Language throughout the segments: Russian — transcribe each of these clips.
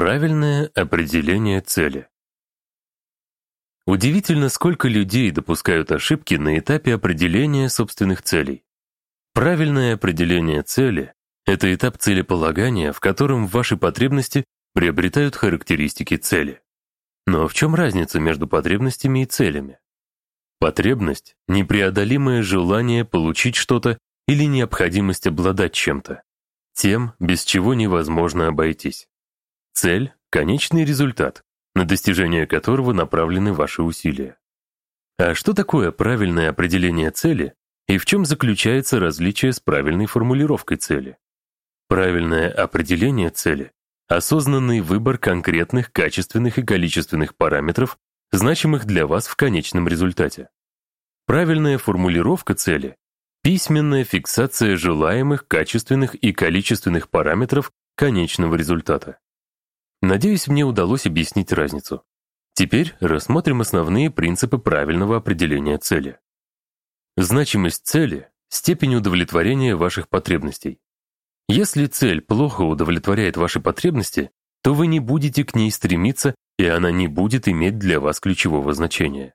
Правильное определение цели. Удивительно, сколько людей допускают ошибки на этапе определения собственных целей. Правильное определение цели — это этап целеполагания, в котором ваши потребности приобретают характеристики цели. Но в чем разница между потребностями и целями? Потребность — непреодолимое желание получить что-то или необходимость обладать чем-то, тем, без чего невозможно обойтись. Цель — конечный результат, на достижение которого направлены ваши усилия. А что такое правильное определение цели и в чем заключается различие с правильной формулировкой цели? Правильное определение цели — осознанный выбор конкретных качественных и количественных параметров, значимых для вас в конечном результате. Правильная формулировка цели — письменная фиксация желаемых качественных и количественных параметров конечного результата. Надеюсь, мне удалось объяснить разницу. Теперь рассмотрим основные принципы правильного определения цели. Значимость цели — степень удовлетворения ваших потребностей. Если цель плохо удовлетворяет ваши потребности, то вы не будете к ней стремиться, и она не будет иметь для вас ключевого значения.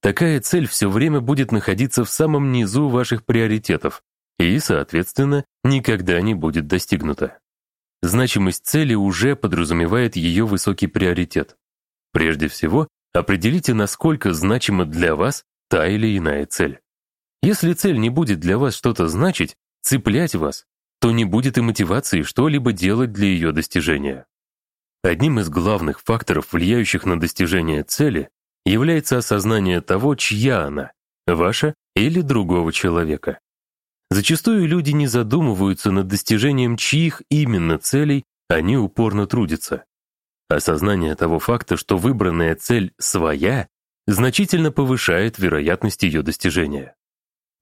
Такая цель все время будет находиться в самом низу ваших приоритетов и, соответственно, никогда не будет достигнута. Значимость цели уже подразумевает ее высокий приоритет. Прежде всего, определите, насколько значима для вас та или иная цель. Если цель не будет для вас что-то значить, цеплять вас, то не будет и мотивации что-либо делать для ее достижения. Одним из главных факторов, влияющих на достижение цели, является осознание того, чья она, ваша или другого человека. Зачастую люди не задумываются над достижением чьих именно целей они упорно трудятся. Осознание того факта, что выбранная цель своя, значительно повышает вероятность ее достижения.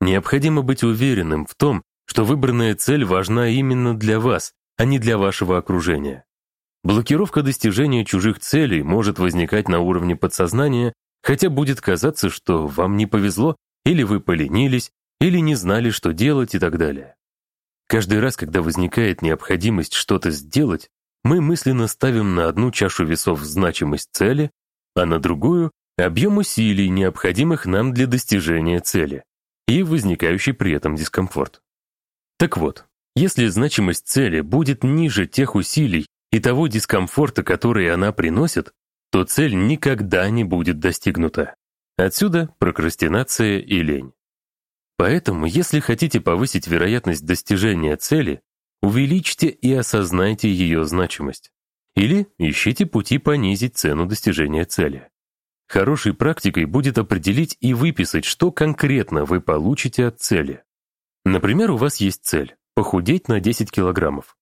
Необходимо быть уверенным в том, что выбранная цель важна именно для вас, а не для вашего окружения. Блокировка достижения чужих целей может возникать на уровне подсознания, хотя будет казаться, что вам не повезло или вы поленились, или не знали, что делать и так далее. Каждый раз, когда возникает необходимость что-то сделать, мы мысленно ставим на одну чашу весов значимость цели, а на другую — объем усилий, необходимых нам для достижения цели, и возникающий при этом дискомфорт. Так вот, если значимость цели будет ниже тех усилий и того дискомфорта, который она приносит, то цель никогда не будет достигнута. Отсюда прокрастинация и лень. Поэтому, если хотите повысить вероятность достижения цели, увеличьте и осознайте ее значимость. Или ищите пути понизить цену достижения цели. Хорошей практикой будет определить и выписать, что конкретно вы получите от цели. Например, у вас есть цель – похудеть на 10 килограммов.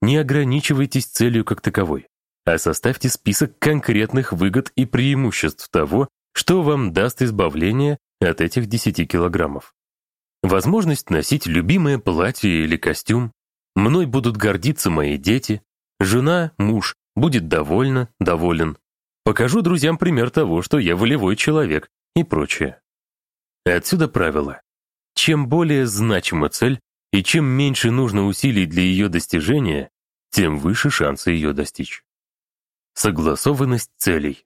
Не ограничивайтесь целью как таковой, а составьте список конкретных выгод и преимуществ того, что вам даст избавление от этих 10 килограммов. Возможность носить любимое платье или костюм. Мной будут гордиться мои дети. Жена, муж будет довольна, доволен. Покажу друзьям пример того, что я волевой человек и прочее. Отсюда правило. Чем более значима цель и чем меньше нужно усилий для ее достижения, тем выше шансы ее достичь. Согласованность целей.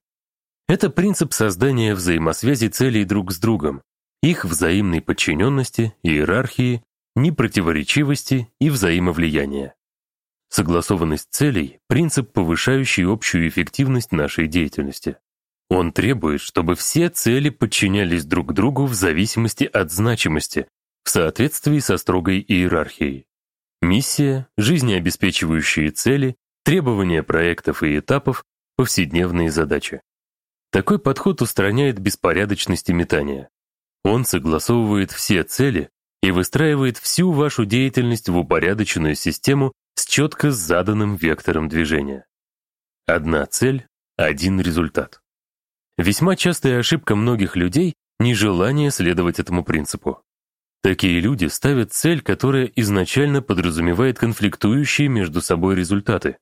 Это принцип создания взаимосвязи целей друг с другом, их взаимной подчиненности, иерархии, непротиворечивости и взаимовлияния. Согласованность целей – принцип, повышающий общую эффективность нашей деятельности. Он требует, чтобы все цели подчинялись друг другу в зависимости от значимости, в соответствии со строгой иерархией. Миссия, жизнеобеспечивающие цели, требования проектов и этапов, повседневные задачи. Такой подход устраняет беспорядочность и метание. Он согласовывает все цели и выстраивает всю вашу деятельность в упорядоченную систему с четко заданным вектором движения. Одна цель — один результат. Весьма частая ошибка многих людей — нежелание следовать этому принципу. Такие люди ставят цель, которая изначально подразумевает конфликтующие между собой результаты.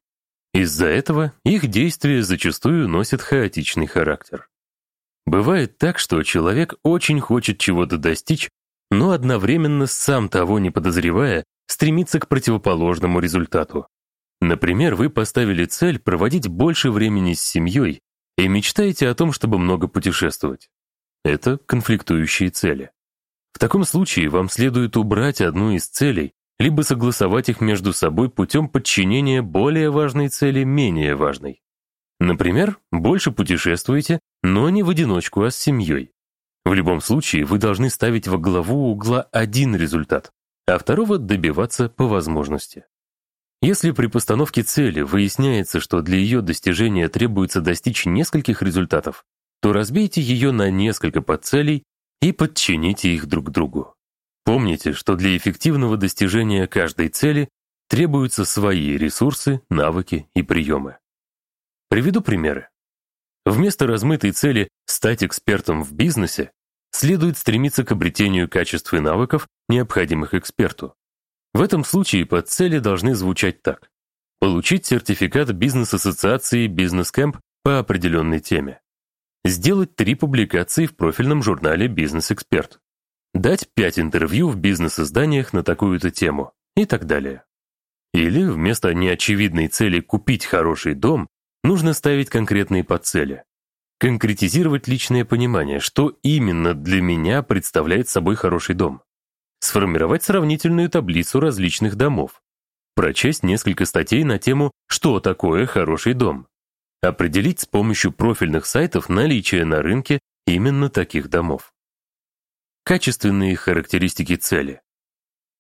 Из-за этого их действия зачастую носят хаотичный характер. Бывает так, что человек очень хочет чего-то достичь, но одновременно, сам того не подозревая, стремится к противоположному результату. Например, вы поставили цель проводить больше времени с семьей и мечтаете о том, чтобы много путешествовать. Это конфликтующие цели. В таком случае вам следует убрать одну из целей, либо согласовать их между собой путем подчинения более важной цели менее важной. Например, больше путешествуете, но не в одиночку, а с семьей. В любом случае, вы должны ставить во главу угла один результат, а второго добиваться по возможности. Если при постановке цели выясняется, что для ее достижения требуется достичь нескольких результатов, то разбейте ее на несколько подцелей и подчините их друг другу. Помните, что для эффективного достижения каждой цели требуются свои ресурсы, навыки и приемы. Приведу примеры. Вместо размытой цели стать экспертом в бизнесе следует стремиться к обретению качеств и навыков, необходимых эксперту. В этом случае под цели должны звучать так. Получить сертификат бизнес-ассоциации «Бизнес-кэмп» по определенной теме сделать три публикации в профильном журнале «Бизнес-эксперт», дать пять интервью в бизнес-изданиях на такую-то тему и так далее. Или вместо неочевидной цели купить хороший дом нужно ставить конкретные подцели. Конкретизировать личное понимание, что именно для меня представляет собой хороший дом. Сформировать сравнительную таблицу различных домов. Прочесть несколько статей на тему «Что такое хороший дом?» определить с помощью профильных сайтов наличие на рынке именно таких домов. Качественные характеристики цели.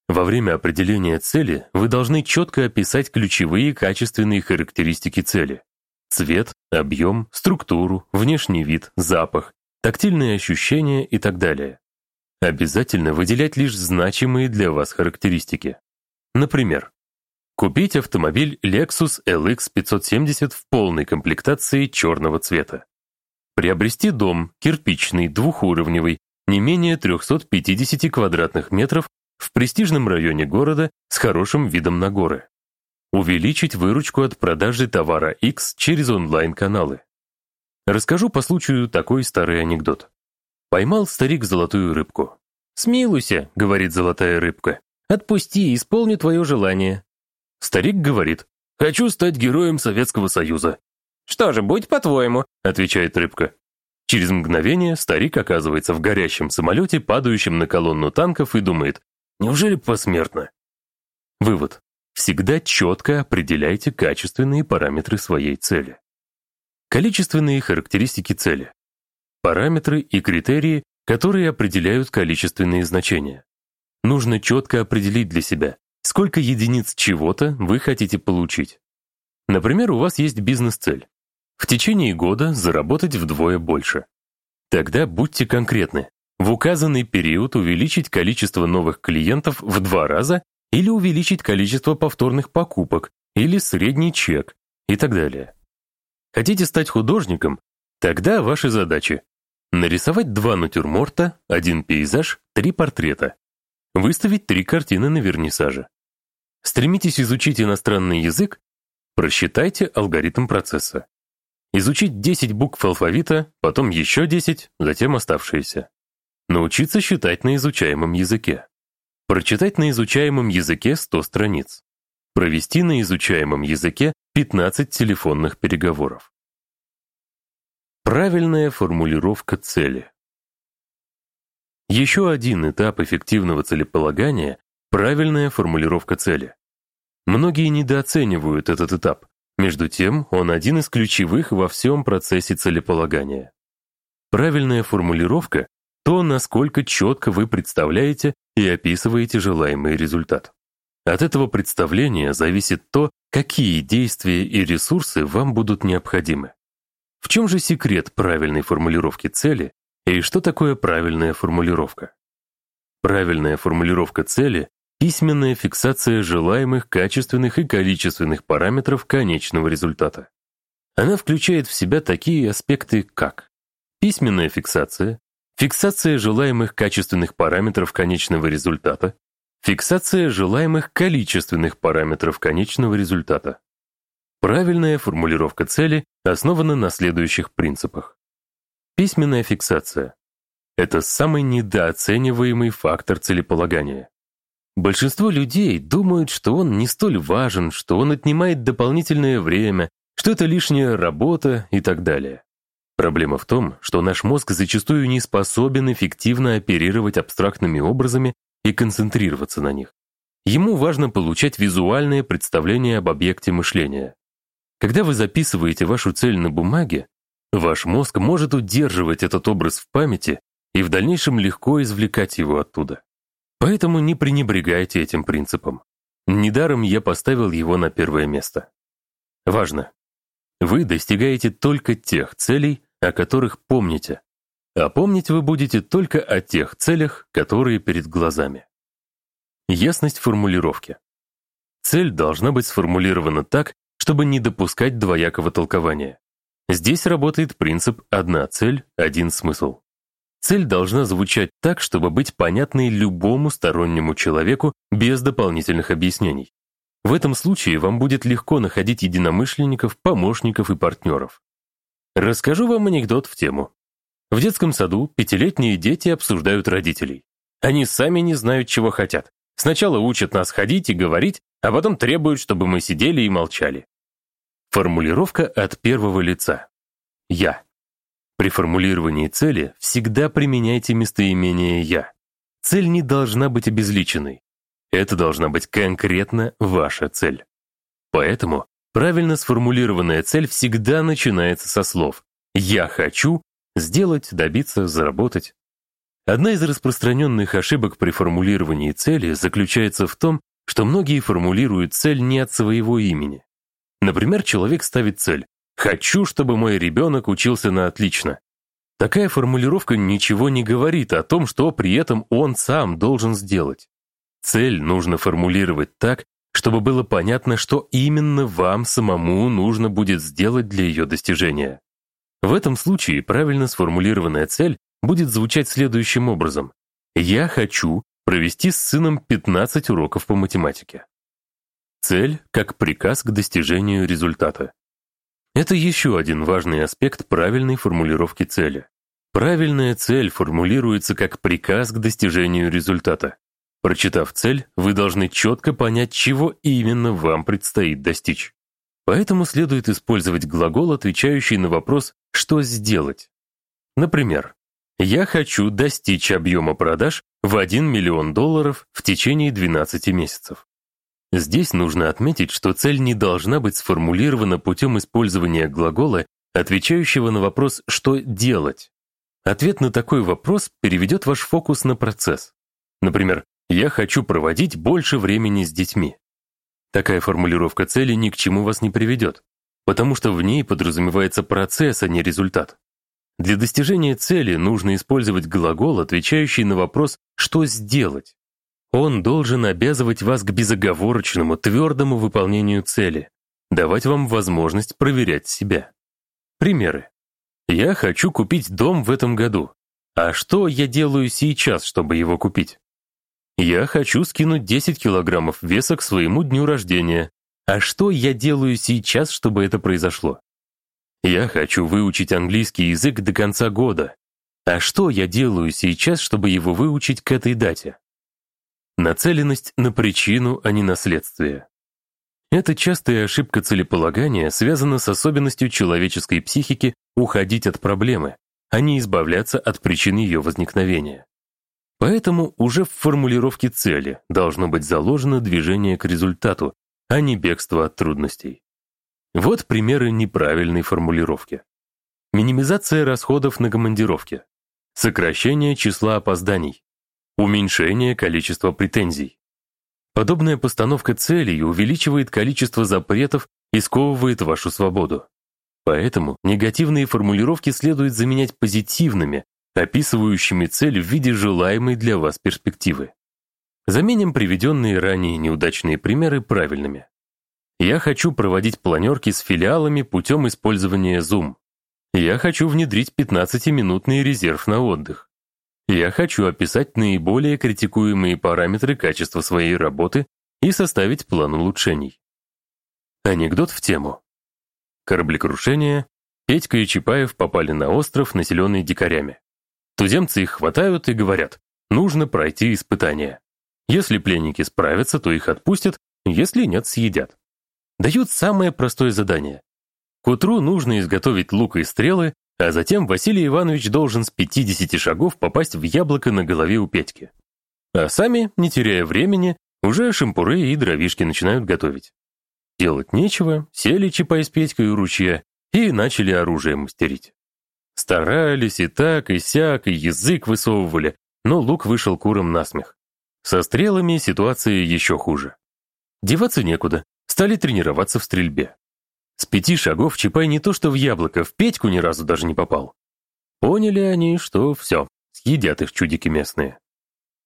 Во время определения цели вы должны четко описать ключевые качественные характеристики цели. Цвет, объем, структуру, внешний вид, запах, тактильные ощущения и так далее. Обязательно выделять лишь значимые для вас характеристики. Например, Купить автомобиль Lexus LX 570 в полной комплектации черного цвета. Приобрести дом, кирпичный, двухуровневый, не менее 350 квадратных метров в престижном районе города с хорошим видом на горы. Увеличить выручку от продажи товара X через онлайн-каналы. Расскажу по случаю такой старый анекдот. Поймал старик золотую рыбку. «Смилуйся», — говорит золотая рыбка. «Отпусти, исполню твое желание». Старик говорит, «Хочу стать героем Советского Союза». «Что же, будь по-твоему», — отвечает рыбка. Через мгновение старик оказывается в горящем самолете, падающем на колонну танков, и думает, «Неужели посмертно?» Вывод. Всегда четко определяйте качественные параметры своей цели. Количественные характеристики цели. Параметры и критерии, которые определяют количественные значения. Нужно четко определить для себя, Сколько единиц чего-то вы хотите получить? Например, у вас есть бизнес-цель. В течение года заработать вдвое больше. Тогда будьте конкретны. В указанный период увеличить количество новых клиентов в два раза или увеличить количество повторных покупок, или средний чек и так далее. Хотите стать художником? Тогда ваши задачи. Нарисовать два натюрморта, один пейзаж, три портрета. Выставить три картины на вернисаже. Стремитесь изучить иностранный язык? Просчитайте алгоритм процесса. Изучить 10 букв алфавита, потом еще 10, затем оставшиеся. Научиться считать на изучаемом языке. Прочитать на изучаемом языке 100 страниц. Провести на изучаемом языке 15 телефонных переговоров. Правильная формулировка цели. Еще один этап эффективного целеполагания – правильная формулировка цели. Многие недооценивают этот этап, между тем он один из ключевых во всем процессе целеполагания. Правильная формулировка – то, насколько четко вы представляете и описываете желаемый результат. От этого представления зависит то, какие действия и ресурсы вам будут необходимы. В чем же секрет правильной формулировки цели и что такое правильная формулировка? Правильная формулировка цели – письменная фиксация желаемых качественных и количественных параметров конечного результата. Она включает в себя такие аспекты, как письменная фиксация, фиксация желаемых качественных параметров конечного результата, фиксация желаемых количественных параметров конечного результата. Правильная формулировка цели основана на следующих принципах. Письменная фиксация. Это самый недооцениваемый фактор целеполагания. Большинство людей думают, что он не столь важен, что он отнимает дополнительное время, что это лишняя работа и так далее. Проблема в том, что наш мозг зачастую не способен эффективно оперировать абстрактными образами и концентрироваться на них. Ему важно получать визуальное представление об объекте мышления. Когда вы записываете вашу цель на бумаге, ваш мозг может удерживать этот образ в памяти и в дальнейшем легко извлекать его оттуда. Поэтому не пренебрегайте этим принципом. Недаром я поставил его на первое место. Важно. Вы достигаете только тех целей, о которых помните. А помнить вы будете только о тех целях, которые перед глазами. Ясность формулировки. Цель должна быть сформулирована так, чтобы не допускать двоякого толкования. Здесь работает принцип «одна цель, один смысл». Цель должна звучать так, чтобы быть понятной любому стороннему человеку без дополнительных объяснений. В этом случае вам будет легко находить единомышленников, помощников и партнеров. Расскажу вам анекдот в тему. В детском саду пятилетние дети обсуждают родителей. Они сами не знают, чего хотят. Сначала учат нас ходить и говорить, а потом требуют, чтобы мы сидели и молчали. Формулировка от первого лица. Я. При формулировании цели всегда применяйте местоимение «я». Цель не должна быть обезличенной. Это должна быть конкретно ваша цель. Поэтому правильно сформулированная цель всегда начинается со слов «я хочу», «сделать», «добиться», «заработать». Одна из распространенных ошибок при формулировании цели заключается в том, что многие формулируют цель не от своего имени. Например, человек ставит цель Хочу, чтобы мой ребенок учился на отлично. Такая формулировка ничего не говорит о том, что при этом он сам должен сделать. Цель нужно формулировать так, чтобы было понятно, что именно вам самому нужно будет сделать для ее достижения. В этом случае правильно сформулированная цель будет звучать следующим образом. «Я хочу провести с сыном 15 уроков по математике». Цель как приказ к достижению результата. Это еще один важный аспект правильной формулировки цели. Правильная цель формулируется как приказ к достижению результата. Прочитав цель, вы должны четко понять, чего именно вам предстоит достичь. Поэтому следует использовать глагол, отвечающий на вопрос «что сделать?». Например, «Я хочу достичь объема продаж в 1 миллион долларов в течение 12 месяцев». Здесь нужно отметить, что цель не должна быть сформулирована путем использования глагола, отвечающего на вопрос «что делать?». Ответ на такой вопрос переведет ваш фокус на процесс. Например, «я хочу проводить больше времени с детьми». Такая формулировка цели ни к чему вас не приведет, потому что в ней подразумевается процесс, а не результат. Для достижения цели нужно использовать глагол, отвечающий на вопрос «что сделать?». Он должен обязывать вас к безоговорочному, твердому выполнению цели, давать вам возможность проверять себя. Примеры. Я хочу купить дом в этом году. А что я делаю сейчас, чтобы его купить? Я хочу скинуть 10 килограммов веса к своему дню рождения. А что я делаю сейчас, чтобы это произошло? Я хочу выучить английский язык до конца года. А что я делаю сейчас, чтобы его выучить к этой дате? Нацеленность на причину, а не на следствие. Эта частая ошибка целеполагания связана с особенностью человеческой психики уходить от проблемы, а не избавляться от причин ее возникновения. Поэтому уже в формулировке цели должно быть заложено движение к результату, а не бегство от трудностей. Вот примеры неправильной формулировки. Минимизация расходов на командировки. Сокращение числа опозданий уменьшение количества претензий. Подобная постановка целей увеличивает количество запретов и сковывает вашу свободу. Поэтому негативные формулировки следует заменять позитивными, описывающими цель в виде желаемой для вас перспективы. Заменим приведенные ранее неудачные примеры правильными. Я хочу проводить планерки с филиалами путем использования Zoom. Я хочу внедрить 15-минутный резерв на отдых. Я хочу описать наиболее критикуемые параметры качества своей работы и составить план улучшений. Анекдот в тему. Кораблекрушение. Петька и Чапаев попали на остров, населенный дикарями. Туземцы их хватают и говорят, нужно пройти испытание. Если пленники справятся, то их отпустят, если нет, съедят. Дают самое простое задание. К утру нужно изготовить лук и стрелы, а затем Василий Иванович должен с 50 шагов попасть в яблоко на голове у Петьки. А сами, не теряя времени, уже шампуры и дровишки начинают готовить. Делать нечего, сели Чапай с Петькой у ручья и начали оружие мастерить. Старались и так, и сяк, и язык высовывали, но лук вышел куром насмех. Со стрелами ситуация еще хуже. Деваться некуда, стали тренироваться в стрельбе. С пяти шагов Чапай не то что в яблоко, в Петьку ни разу даже не попал. Поняли они, что все, съедят их чудики местные.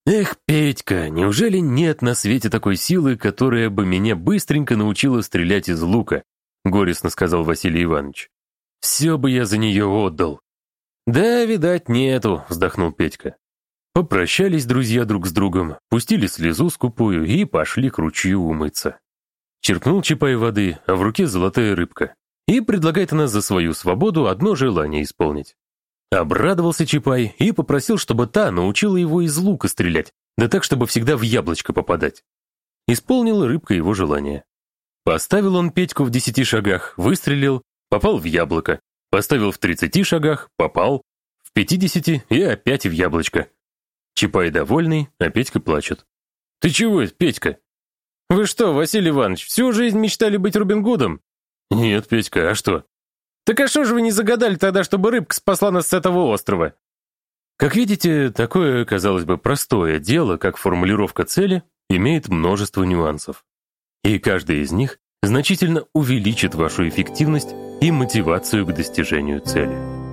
«Эх, Петька, неужели нет на свете такой силы, которая бы меня быстренько научила стрелять из лука?» горестно сказал Василий Иванович. «Все бы я за нее отдал». «Да, видать, нету», вздохнул Петька. Попрощались друзья друг с другом, пустили слезу скупую и пошли к ручью умыться. Черкнул Чапай воды, а в руке золотая рыбка. И предлагает она за свою свободу одно желание исполнить. Обрадовался Чапай и попросил, чтобы та научила его из лука стрелять, да так, чтобы всегда в яблочко попадать. Исполнила рыбка его желание. Поставил он Петьку в десяти шагах, выстрелил, попал в яблоко. Поставил в тридцати шагах, попал. В пятидесяти и опять в яблочко. Чапай довольный, а Петька плачет. «Ты чего, Петька?» «Вы что, Василий Иванович, всю жизнь мечтали быть Робин Гудом?» «Нет, Петька, а что?» «Так а что же вы не загадали тогда, чтобы рыбка спасла нас с этого острова?» Как видите, такое, казалось бы, простое дело, как формулировка цели, имеет множество нюансов. И каждый из них значительно увеличит вашу эффективность и мотивацию к достижению цели.